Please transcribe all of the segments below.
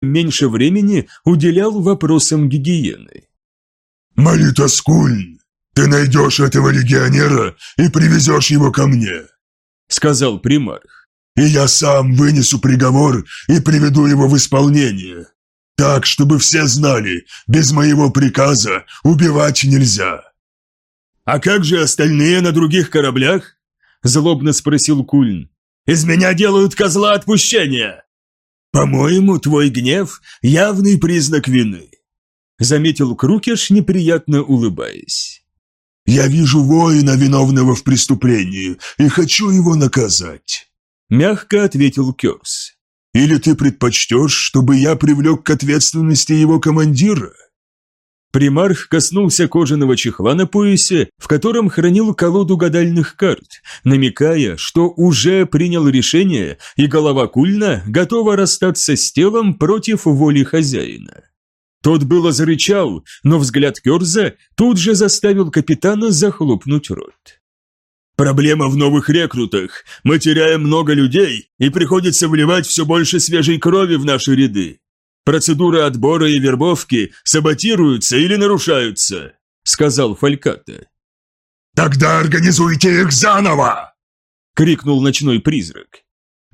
меньше времени уделял вопросам гигиены. «Молитоскуль, ты найдешь этого легионера и привезешь его ко мне», — сказал примарх. «И я сам вынесу приговор и приведу его в исполнение. Так, чтобы все знали, без моего приказа убивать нельзя». «А как же остальные на других кораблях?» – злобно спросил Кульн. «Из меня делают козла отпущения!» «По-моему, твой гнев – явный признак вины», – заметил Крукеш, неприятно улыбаясь. «Я вижу воина, виновного в преступлении, и хочу его наказать», – мягко ответил Керс. «Или ты предпочтешь, чтобы я привлек к ответственности его командира?» Примарх коснулся кожаного чехла на поясе, в котором хранил колоду гадальных карт, намекая, что уже принял решение, и голова Кульна готова расстаться с телом против воли хозяина. Тот было зарычал, но взгляд Керза тут же заставил капитана захлопнуть рот. «Проблема в новых рекрутах. Мы теряем много людей, и приходится вливать все больше свежей крови в наши ряды. Процедуры отбора и вербовки саботируются или нарушаются», — сказал Фальката. «Тогда организуйте их заново!» — крикнул ночной призрак.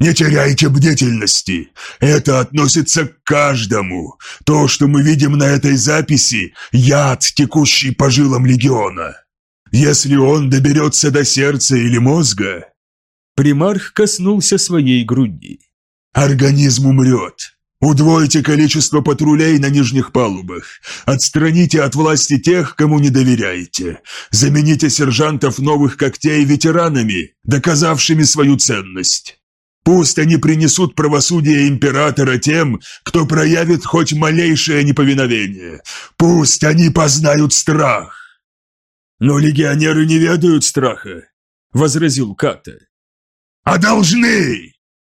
«Не теряйте бдительности. Это относится к каждому. То, что мы видим на этой записи – яд, текущий по жилам легиона. Если он доберется до сердца или мозга...» Примарх коснулся своей груди. «Организм умрет. Удвойте количество патрулей на нижних палубах. Отстраните от власти тех, кому не доверяете. Замените сержантов новых когтей ветеранами, доказавшими свою ценность. Пусть они принесут правосудие императора тем, кто проявит хоть малейшее неповиновение. Пусть они познают страх. Но легионеры не ведают страха, возразил Ката. А должны,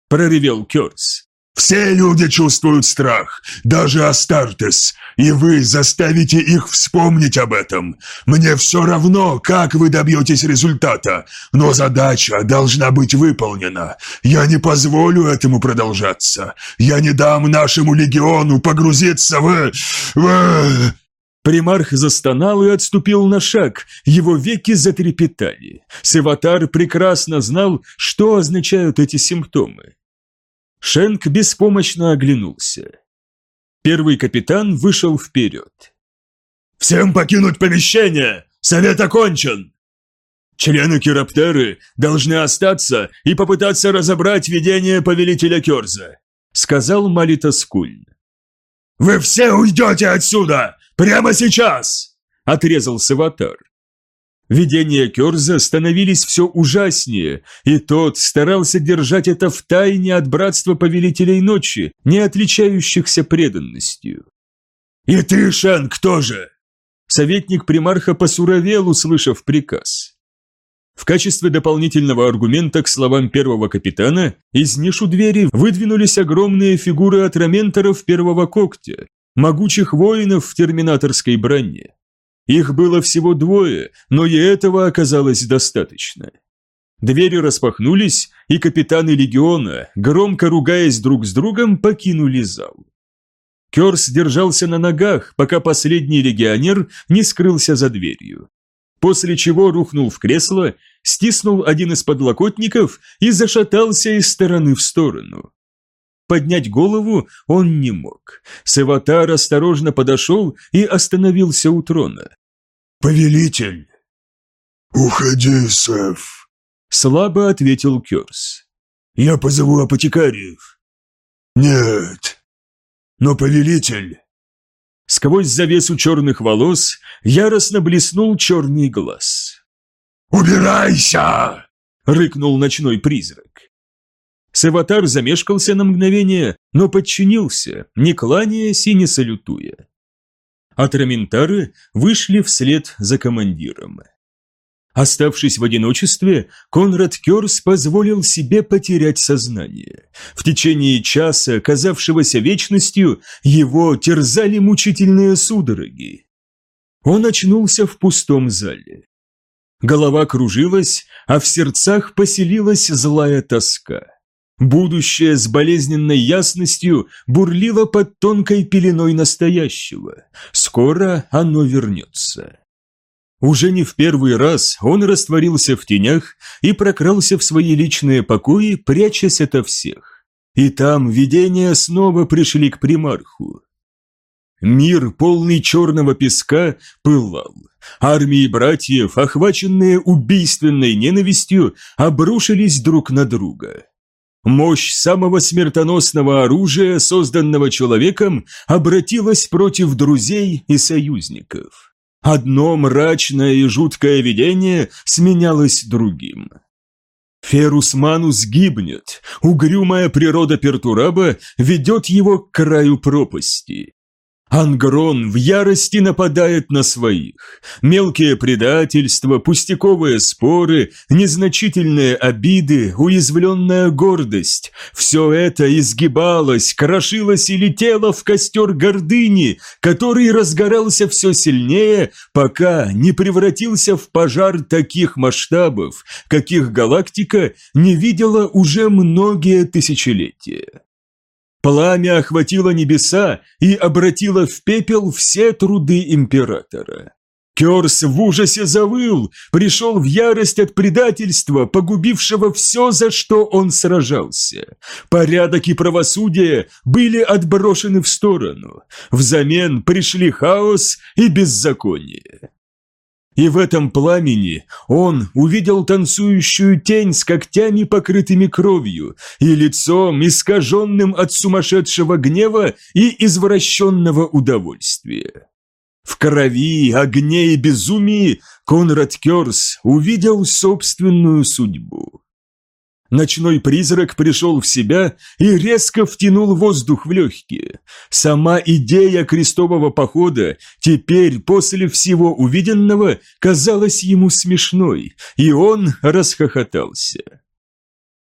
проревел Кёрс. Все люди чувствуют страх, даже Астартес, и вы заставите их вспомнить об этом. Мне все равно, как вы добьетесь результата, но задача должна быть выполнена. Я не позволю этому продолжаться. Я не дам нашему легиону погрузиться в... в... Примарх застонал и отступил на шаг, его веки затрепетали. Севатар прекрасно знал, что означают эти симптомы. Шенк беспомощно оглянулся. Первый капитан вышел вперед. «Всем покинуть помещение! Совет окончен!» Члены Кираптеры должны остаться и попытаться разобрать видение повелителя Керза, сказал Малитас Кульн. «Вы все уйдете отсюда! Прямо сейчас!» отрезал Саватар. Видения Керза становились все ужаснее, и тот старался держать это в тайне от братства повелителей ночи, не отличающихся преданностью. «И ты, Шанг, тоже!» Советник примарха посуровел, услышав приказ. В качестве дополнительного аргумента к словам первого капитана из нишу двери выдвинулись огромные фигуры атроменторов первого когтя, могучих воинов в терминаторской броне. Их было всего двое, но и этого оказалось достаточно. Двери распахнулись, и капитаны легиона, громко ругаясь друг с другом, покинули зал. Керс держался на ногах, пока последний легионер не скрылся за дверью. После чего рухнул в кресло, стиснул один из подлокотников и зашатался из стороны в сторону. Поднять голову он не мог. Севатар осторожно подошел и остановился у трона. «Повелитель!» «Уходи, Сэф!» Слабо ответил Кёрс. «Я позову апотекариев». «Нет». «Но, повелитель...» Сквозь завесу черных волос яростно блеснул черный глаз. «Убирайся!» — рыкнул ночной призрак. Саватар замешкался на мгновение, но подчинился, не кланяясь и не салютуя а Траментары вышли вслед за командиром. Оставшись в одиночестве, Конрад Керс позволил себе потерять сознание. В течение часа, казавшегося вечностью, его терзали мучительные судороги. Он очнулся в пустом зале. Голова кружилась, а в сердцах поселилась злая тоска. Будущее с болезненной ясностью бурлило под тонкой пеленой настоящего. Скоро оно вернется. Уже не в первый раз он растворился в тенях и прокрался в свои личные покои, прячась ото всех. И там видения снова пришли к примарху. Мир, полный черного песка, пылал. Армии братьев, охваченные убийственной ненавистью, обрушились друг на друга. Мощь самого смертоносного оружия, созданного человеком, обратилась против друзей и союзников. Одно мрачное и жуткое видение сменялось другим. Ферус Манус гибнет, угрюмая природа Пертураба ведет его к краю пропасти. Ангрон в ярости нападает на своих. Мелкие предательства, пустяковые споры, незначительные обиды, уязвленная гордость – все это изгибалось, крошилось и летело в костер гордыни, который разгорался все сильнее, пока не превратился в пожар таких масштабов, каких галактика не видела уже многие тысячелетия. Пламя охватило небеса и обратило в пепел все труды императора. Керс в ужасе завыл, пришел в ярость от предательства, погубившего все, за что он сражался. Порядок и правосудие были отброшены в сторону. Взамен пришли хаос и беззаконие. И в этом пламени он увидел танцующую тень с когтями, покрытыми кровью, и лицом, искаженным от сумасшедшего гнева и извращенного удовольствия. В крови, огне и безумии Конрад Керс увидел собственную судьбу. Ночной призрак пришел в себя и резко втянул воздух в легкие. Сама идея крестового похода теперь, после всего увиденного, казалась ему смешной, и он расхохотался.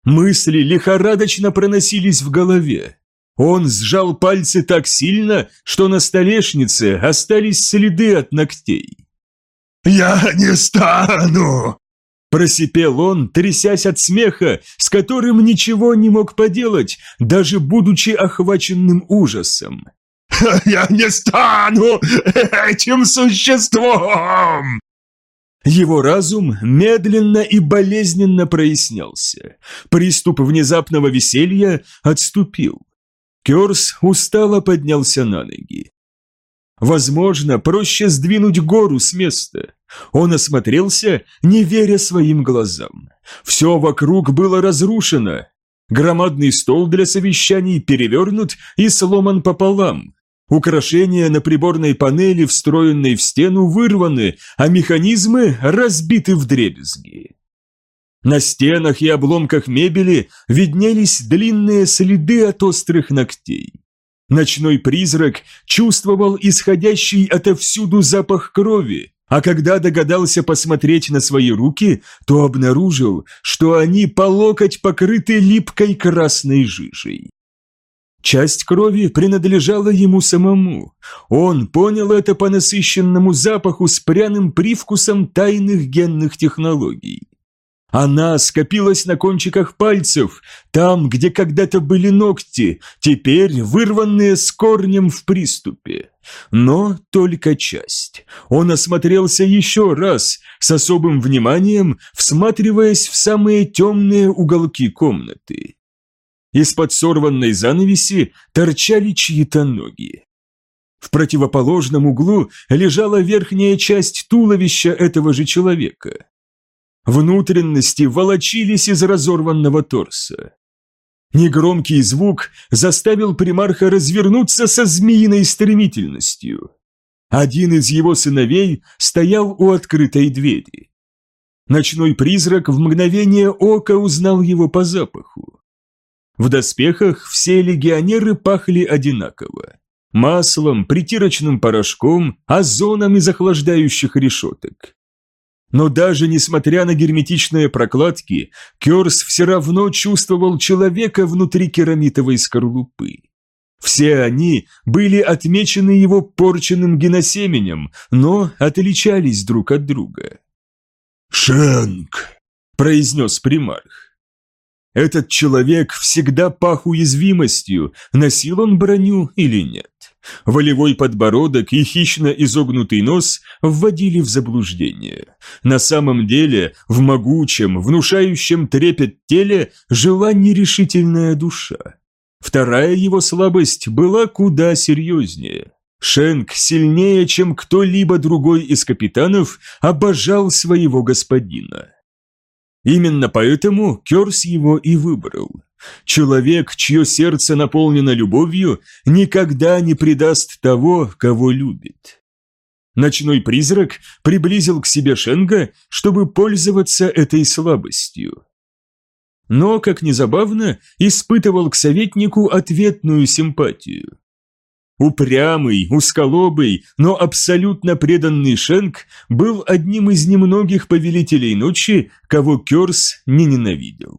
Мысли лихорадочно проносились в голове. Он сжал пальцы так сильно, что на столешнице остались следы от ногтей. «Я не стану!» Просипел он, трясясь от смеха, с которым ничего не мог поделать, даже будучи охваченным ужасом. «Я не стану этим существом!» Его разум медленно и болезненно прояснялся. Приступ внезапного веселья отступил. Керс устало поднялся на ноги. Возможно, проще сдвинуть гору с места. Он осмотрелся, не веря своим глазам. Все вокруг было разрушено. Громадный стол для совещаний перевернут и сломан пополам. Украшения на приборной панели, встроенной в стену, вырваны, а механизмы разбиты в дребезги. На стенах и обломках мебели виднелись длинные следы от острых ногтей. Ночной призрак чувствовал исходящий отовсюду запах крови, а когда догадался посмотреть на свои руки, то обнаружил, что они по локоть покрыты липкой красной жижей. Часть крови принадлежала ему самому. Он понял это по насыщенному запаху с пряным привкусом тайных генных технологий. Она скопилась на кончиках пальцев, там, где когда-то были ногти, теперь вырванные с корнем в приступе. Но только часть. Он осмотрелся еще раз, с особым вниманием, всматриваясь в самые темные уголки комнаты. Из-под сорванной занавеси торчали чьи-то ноги. В противоположном углу лежала верхняя часть туловища этого же человека. Внутренности волочились из разорванного торса. Негромкий звук заставил примарха развернуться со змеиной стремительностью. Один из его сыновей стоял у открытой двери. Ночной призрак в мгновение ока узнал его по запаху. В доспехах все легионеры пахли одинаково. Маслом, притирочным порошком, озоном из охлаждающих решеток. Но даже несмотря на герметичные прокладки, Керс все равно чувствовал человека внутри керамитовой скорлупы. Все они были отмечены его порченным геносеменем, но отличались друг от друга. «Шенк!» – произнес примарх. Этот человек всегда пах уязвимостью, носил он броню или нет. Волевой подбородок и хищно изогнутый нос вводили в заблуждение. На самом деле, в могучем, внушающем трепет теле жила нерешительная душа. Вторая его слабость была куда серьезнее. Шенк сильнее, чем кто-либо другой из капитанов, обожал своего господина. Именно поэтому Керс его и выбрал. Человек, чье сердце наполнено любовью, никогда не предаст того, кого любит. Ночной призрак приблизил к себе Шенга, чтобы пользоваться этой слабостью. Но, как ни забавно, испытывал к советнику ответную симпатию. Упрямый, узколобый, но абсолютно преданный Шенк был одним из немногих повелителей ночи, кого Керс не ненавидел.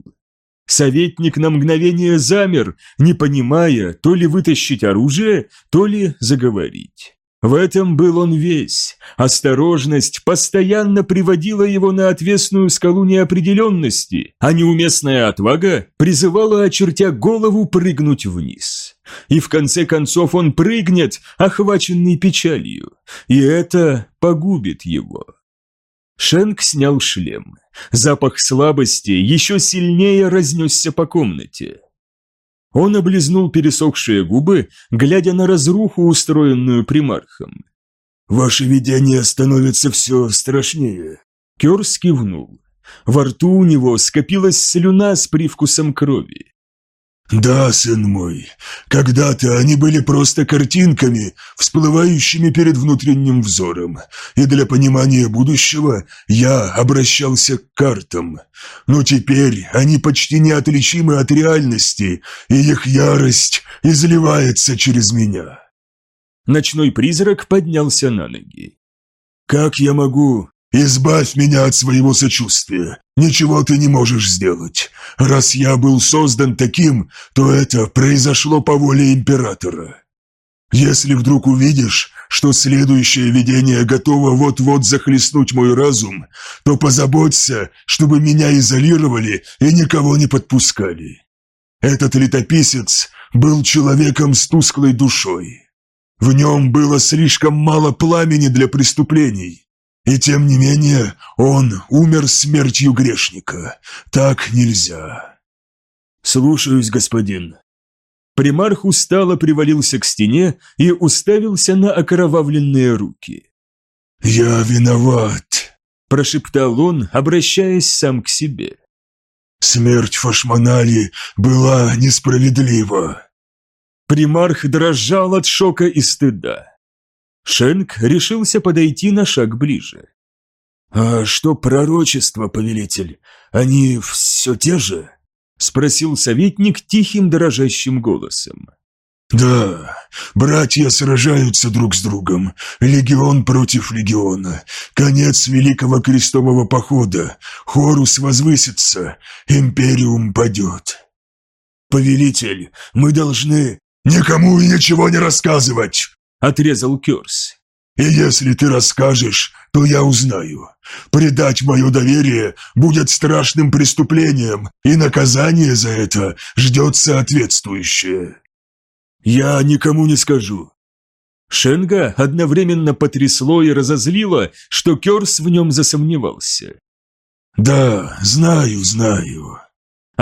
Советник на мгновение замер, не понимая, то ли вытащить оружие, то ли заговорить. В этом был он весь. Осторожность постоянно приводила его на отвесную скалу неопределенности, а неуместная отвага призывала, очертя голову, прыгнуть вниз. И в конце концов он прыгнет, охваченный печалью, и это погубит его. Шенк снял шлем. Запах слабости еще сильнее разнесся по комнате. Он облизнул пересохшие губы, глядя на разруху, устроенную примархом. «Ваше видение становится все страшнее». Керс кивнул. Во рту у него скопилась слюна с привкусом крови. «Да, сын мой, когда-то они были просто картинками, всплывающими перед внутренним взором, и для понимания будущего я обращался к картам. Но теперь они почти неотличимы от реальности, и их ярость изливается через меня». Ночной призрак поднялся на ноги. «Как я могу «Избавь меня от своего сочувствия. Ничего ты не можешь сделать. Раз я был создан таким, то это произошло по воле императора. Если вдруг увидишь, что следующее видение готово вот-вот захлестнуть мой разум, то позаботься, чтобы меня изолировали и никого не подпускали. Этот летописец был человеком с тусклой душой. В нем было слишком мало пламени для преступлений, и тем не менее он умер смертью грешника. Так нельзя. Слушаюсь, господин. Примарх устало привалился к стене и уставился на окровавленные руки. «Я виноват», – прошептал он, обращаясь сам к себе. «Смерть Фашманали была несправедлива». Примарх дрожал от шока и стыда. Шенк решился подойти на шаг ближе. «А что пророчество, повелитель? Они все те же?» – спросил советник тихим дрожащим голосом. «Да, братья сражаются друг с другом, легион против легиона, конец Великого Крестового Похода, Хорус возвысится, Империум падет». «Повелитель, мы должны...» «Никому и ничего не рассказывать!» Отрезал Кёрс. «И если ты расскажешь, то я узнаю. Предать мое доверие будет страшным преступлением, и наказание за это ждет соответствующее». «Я никому не скажу». Шенга одновременно потрясло и разозлило, что Кёрс в нем засомневался. «Да, знаю, знаю», —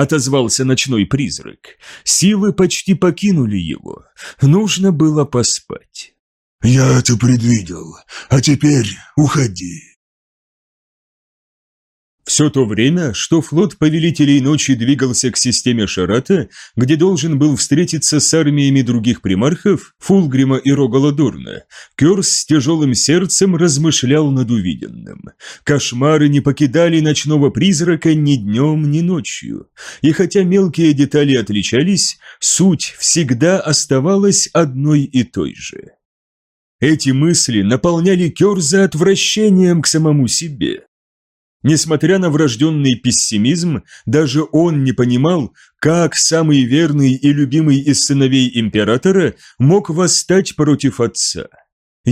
отозвался ночной призрак. Силы почти покинули его. Нужно было поспать. «Я это предвидел. А теперь уходи». Все то время, что флот Повелителей Ночи двигался к системе Шарата, где должен был встретиться с армиями других примархов, Фулгрима и Рогаладорна, Керс с тяжелым сердцем размышлял над увиденным. Кошмары не покидали ночного призрака ни днем, ни ночью. И хотя мелкие детали отличались, суть всегда оставалась одной и той же. Эти мысли наполняли Керза отвращением к самому себе. Несмотря на врожденный пессимизм, даже он не понимал, как самый верный и любимый из сыновей императора мог восстать против отца –